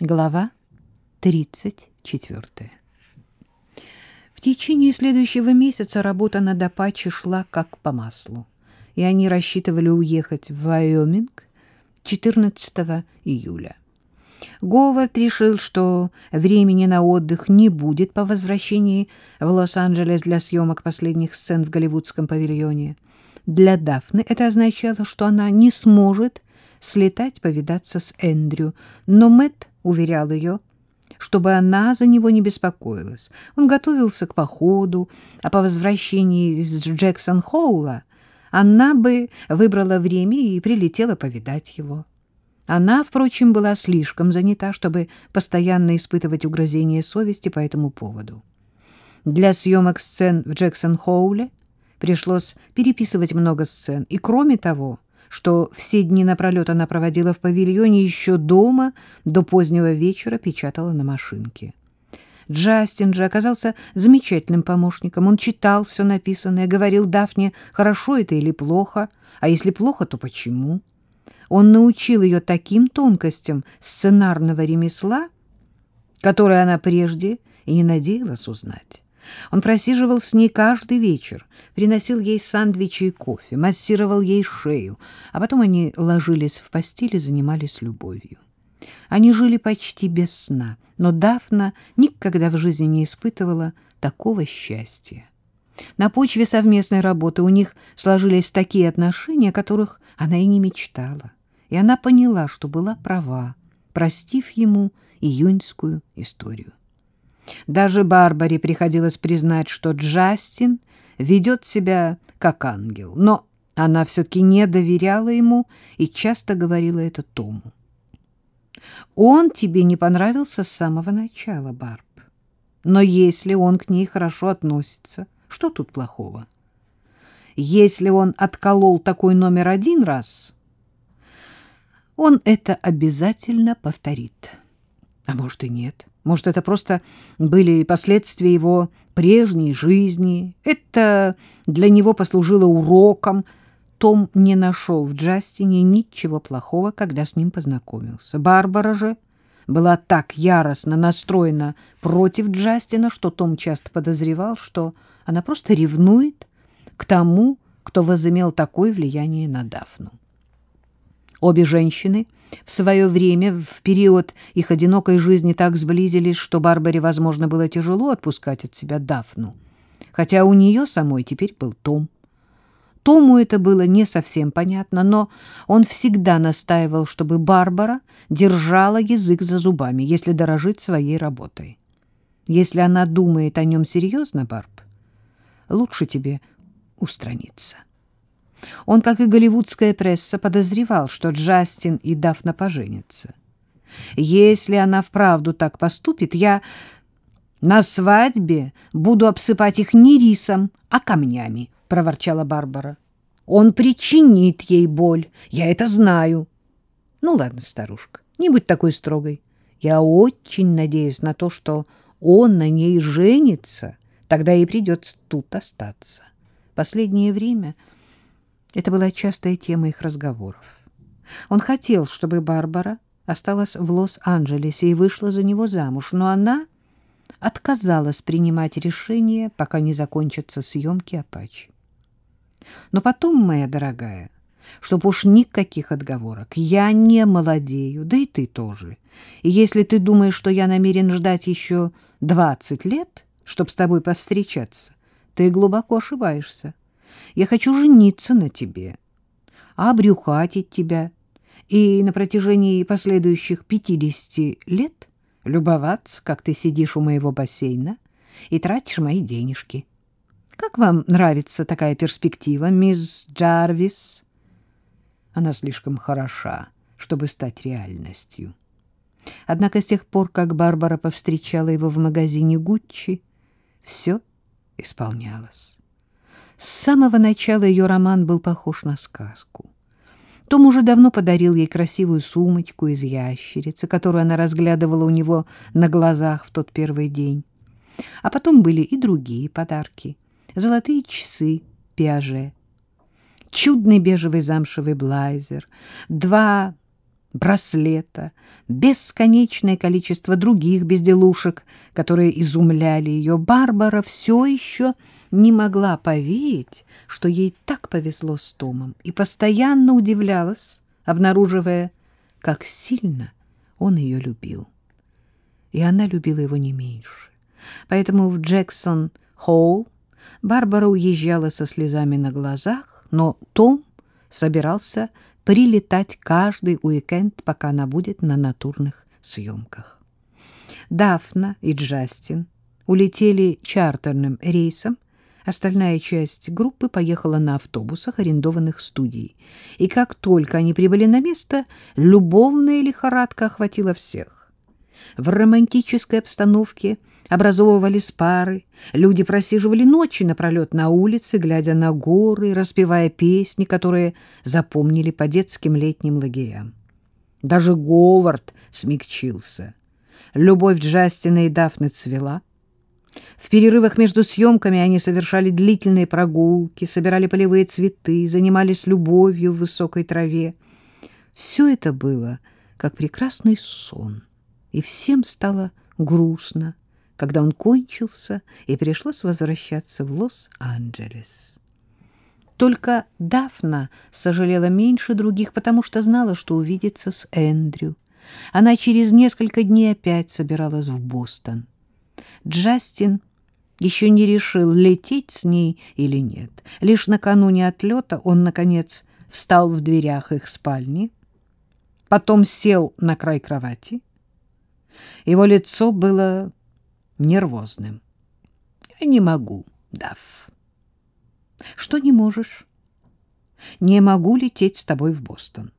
Глава 34. В течение следующего месяца работа над Апачи шла как по маслу, и они рассчитывали уехать в Вайоминг 14 июля. Говард решил, что времени на отдых не будет по возвращении в Лос-Анджелес для съемок последних сцен в голливудском павильоне. Для Дафны это означало, что она не сможет слетать повидаться с Эндрю, но Мэтт уверял ее, чтобы она за него не беспокоилась. Он готовился к походу, а по возвращении из Джексон-Холла она бы выбрала время и прилетела повидать его. Она, впрочем, была слишком занята, чтобы постоянно испытывать угрызение совести по этому поводу. Для съемок сцен в Джексон-Хоуле пришлось переписывать много сцен, и, кроме того, что все дни напролет она проводила в павильоне, еще дома до позднего вечера печатала на машинке. Джастин же оказался замечательным помощником. Он читал все написанное, говорил Дафне, хорошо это или плохо, а если плохо, то почему. Он научил ее таким тонкостям сценарного ремесла, которые она прежде и не надеялась узнать. Он просиживал с ней каждый вечер, приносил ей сандвичи и кофе, массировал ей шею, а потом они ложились в постель и занимались любовью. Они жили почти без сна, но Дафна никогда в жизни не испытывала такого счастья. На почве совместной работы у них сложились такие отношения, о которых она и не мечтала. И она поняла, что была права, простив ему июньскую историю. Даже Барбаре приходилось признать, что Джастин ведет себя как ангел, но она все-таки не доверяла ему и часто говорила это Тому. «Он тебе не понравился с самого начала, Барб. Но если он к ней хорошо относится, что тут плохого? Если он отколол такой номер один раз, он это обязательно повторит. А может и нет». Может, это просто были последствия его прежней жизни. Это для него послужило уроком. Том не нашел в Джастине ничего плохого, когда с ним познакомился. Барбара же была так яростно настроена против Джастина, что Том часто подозревал, что она просто ревнует к тому, кто возымел такое влияние на Дафну. Обе женщины в свое время, в период их одинокой жизни, так сблизились, что Барбаре, возможно, было тяжело отпускать от себя Дафну, хотя у нее самой теперь был Том. Тому это было не совсем понятно, но он всегда настаивал, чтобы Барбара держала язык за зубами, если дорожит своей работой. Если она думает о нем серьезно, Барб, лучше тебе устраниться. Он, как и голливудская пресса, подозревал, что Джастин и Дафна поженятся. Если она вправду так поступит, я на свадьбе буду обсыпать их не рисом, а камнями, — проворчала Барбара. Он причинит ей боль, я это знаю. Ну ладно, старушка, не будь такой строгой. Я очень надеюсь на то, что он на ней женится, тогда ей придется тут остаться. Последнее время это была частая тема их разговоров. Он хотел, чтобы Барбара осталась в Лос-Анджелесе и вышла за него замуж, но она отказалась принимать решение, пока не закончатся съемки «Апачи». Но потом, моя дорогая, чтоб уж никаких отговорок, я не молодею, да и ты тоже. И если ты думаешь, что я намерен ждать еще двадцать лет, чтоб с тобой повстречаться, ты глубоко ошибаешься. Я хочу жениться на тебе, обрюхатить тебя и на протяжении последующих пятидесяти лет любоваться, как ты сидишь у моего бассейна и тратишь мои денежки. Как вам нравится такая перспектива, мисс Джарвис? Она слишком хороша, чтобы стать реальностью. Однако с тех пор, как Барбара повстречала его в магазине Гуччи, все исполнялось. С самого начала ее роман был похож на сказку. Том уже давно подарил ей красивую сумочку из ящерицы, которую она разглядывала у него на глазах в тот первый день. А потом были и другие подарки. Золотые часы Пиаже, чудный бежевый замшевый блайзер, два браслета, бесконечное количество других безделушек, которые изумляли ее, Барбара все еще не могла поверить, что ей так повезло с Томом, и постоянно удивлялась, обнаруживая, как сильно он ее любил. И она любила его не меньше. Поэтому в Джексон-Холл Барбара уезжала со слезами на глазах, но Том собирался прилетать каждый уикенд, пока она будет на натурных съемках. Дафна и Джастин улетели чартерным рейсом, остальная часть группы поехала на автобусах, арендованных студией. И как только они прибыли на место, любовная лихорадка охватила всех. В романтической обстановке образовывались пары, люди просиживали ночи напролет на улице, глядя на горы, распевая песни, которые запомнили по детским летним лагерям. Даже Говард смягчился. Любовь Джастина и Дафны цвела. В перерывах между съемками они совершали длительные прогулки, собирали полевые цветы, занимались любовью в высокой траве. Все это было как прекрасный сон, и всем стало грустно, когда он кончился, и пришлось возвращаться в Лос-Анджелес. Только Дафна сожалела меньше других, потому что знала, что увидится с Эндрю. Она через несколько дней опять собиралась в Бостон. Джастин еще не решил, лететь с ней или нет. Лишь накануне отлета он, наконец, встал в дверях их спальни, потом сел на край кровати. Его лицо было нервозным. — Я не могу, Даф. — Что не можешь? — Не могу лететь с тобой в Бостон.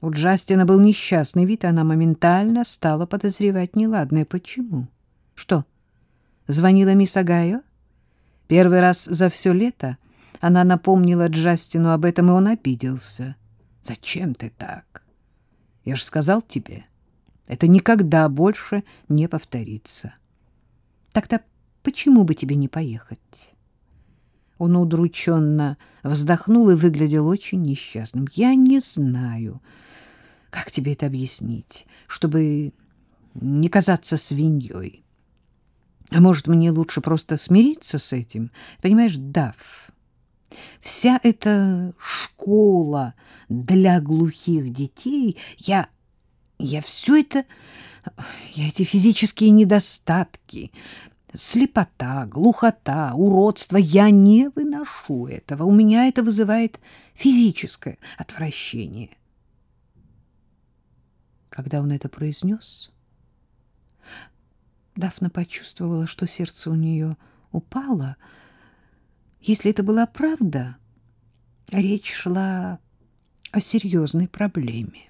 У Джастина был несчастный вид, она моментально стала подозревать неладное. Почему? Что, звонила мисс Агайо? Первый раз за все лето она напомнила Джастину об этом, и он обиделся. «Зачем ты так? Я же сказал тебе, это никогда больше не повторится». Тогда почему бы тебе не поехать? Он удрученно вздохнул и выглядел очень несчастным. Я не знаю, как тебе это объяснить, чтобы не казаться свиньей. А может, мне лучше просто смириться с этим? Понимаешь, Дав, вся эта школа для глухих детей, я, я все это я эти физические недостатки, слепота, глухота, уродство, я не выношу этого. У меня это вызывает физическое отвращение. Когда он это произнес, Дафна почувствовала, что сердце у нее упало. Если это была правда, речь шла о серьезной проблеме.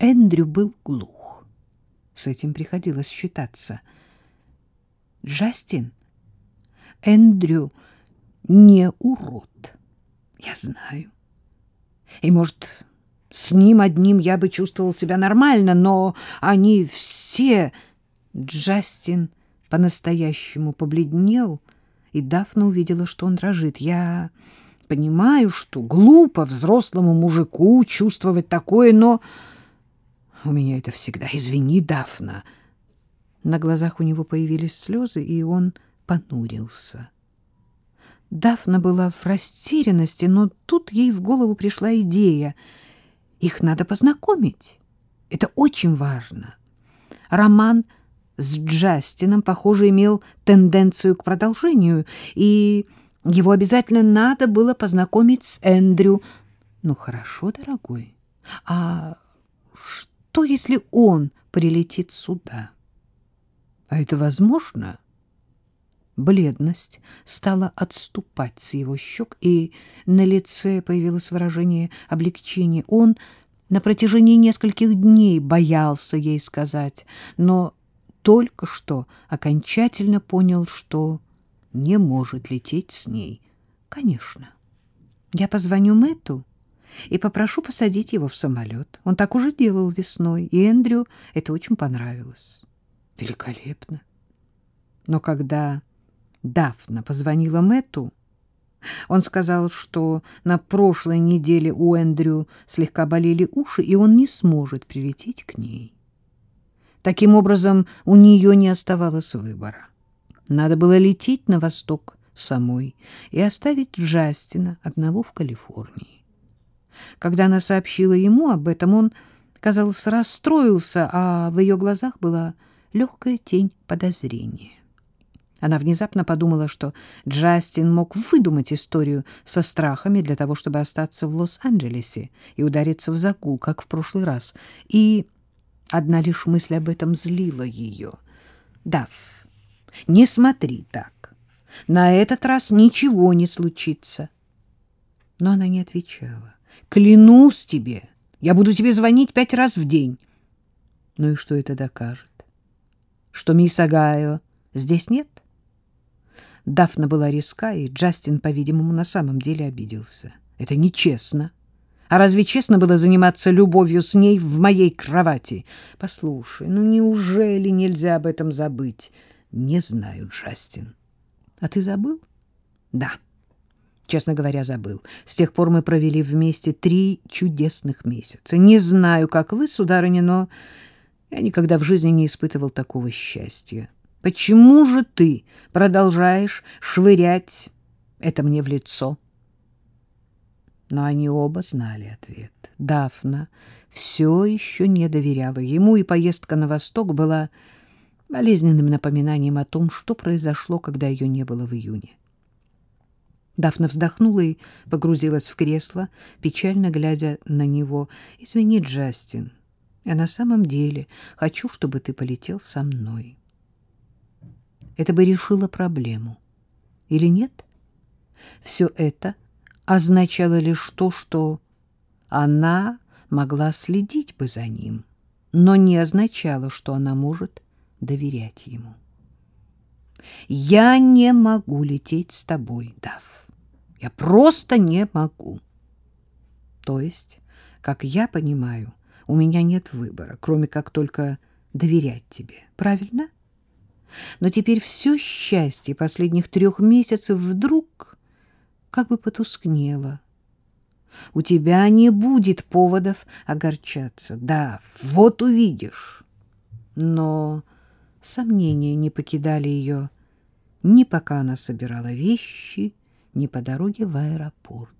Эндрю был глух. С этим приходилось считаться. Джастин, Эндрю не урод. Я знаю. И, может, с ним одним я бы чувствовал себя нормально, но они все... Джастин по-настоящему побледнел, и Дафна увидела, что он дрожит. Я понимаю, что глупо взрослому мужику чувствовать такое, но... У меня это всегда. Извини, Дафна. На глазах у него появились слезы, и он понурился. Дафна была в растерянности, но тут ей в голову пришла идея. Их надо познакомить. Это очень важно. Роман с Джастином, похоже, имел тенденцию к продолжению, и его обязательно надо было познакомить с Эндрю. Ну, хорошо, дорогой. А что? Что, если он прилетит сюда? А это возможно? Бледность стала отступать с его щек, и на лице появилось выражение облегчения. Он на протяжении нескольких дней боялся ей сказать, но только что окончательно понял, что не может лететь с ней. Конечно. Я позвоню Мэтту и попрошу посадить его в самолет. Он так уже делал весной, и Эндрю это очень понравилось. Великолепно. Но когда Дафна позвонила Мэтту, Он сказал, что на прошлой неделе у Эндрю слегка болели уши, и он не сможет прилететь к ней. Таким образом, у нее не оставалось выбора. Надо было лететь на восток самой и оставить Джастина одного в Калифорнии. Когда она сообщила ему об этом, он, казалось, расстроился, а в ее глазах была легкая тень подозрения. Она внезапно подумала, что Джастин мог выдумать историю со страхами для того, чтобы остаться в Лос-Анджелесе и удариться в загул, как в прошлый раз. И одна лишь мысль об этом злила ее. «Даф, не смотри так. На этот раз ничего не случится». Но она не отвечала. «Клянусь тебе, я буду тебе звонить пять раз в день». Ну и что это докажет? Что мисс Агайо здесь нет? Дафна была резка, и Джастин, по-видимому, на самом деле обиделся. Это нечестно. А разве честно было заниматься любовью с ней в моей кровати? Послушай, ну неужели нельзя об этом забыть? Не знаю, Джастин. А ты забыл? Да. Честно говоря, забыл. С тех пор мы провели вместе три чудесных месяца. Не знаю, как вы, сударыня, но я никогда в жизни не испытывал такого счастья. Почему же ты продолжаешь швырять это мне в лицо? Но они оба знали ответ. Дафна все еще не доверяла ему, и поездка на восток была болезненным напоминанием о том, что произошло, когда ее не было в июне. Дафна вздохнула и погрузилась в кресло, печально глядя на него. «Извини, Джастин, я на самом деле хочу, чтобы ты полетел со мной». Это бы решило проблему. Или нет? Все это означало лишь то, что она могла следить бы за ним, но не означало, что она может доверять ему. «Я не могу лететь с тобой, Дав. Я просто не могу». То есть, как я понимаю, у меня нет выбора, кроме как только доверять тебе. Правильно? — но теперь все счастье последних трех месяцев вдруг как бы потускнело. У тебя не будет поводов огорчаться. Да, вот увидишь. Но сомнения не покидали ее ни пока она собирала вещи, ни по дороге в аэропорт.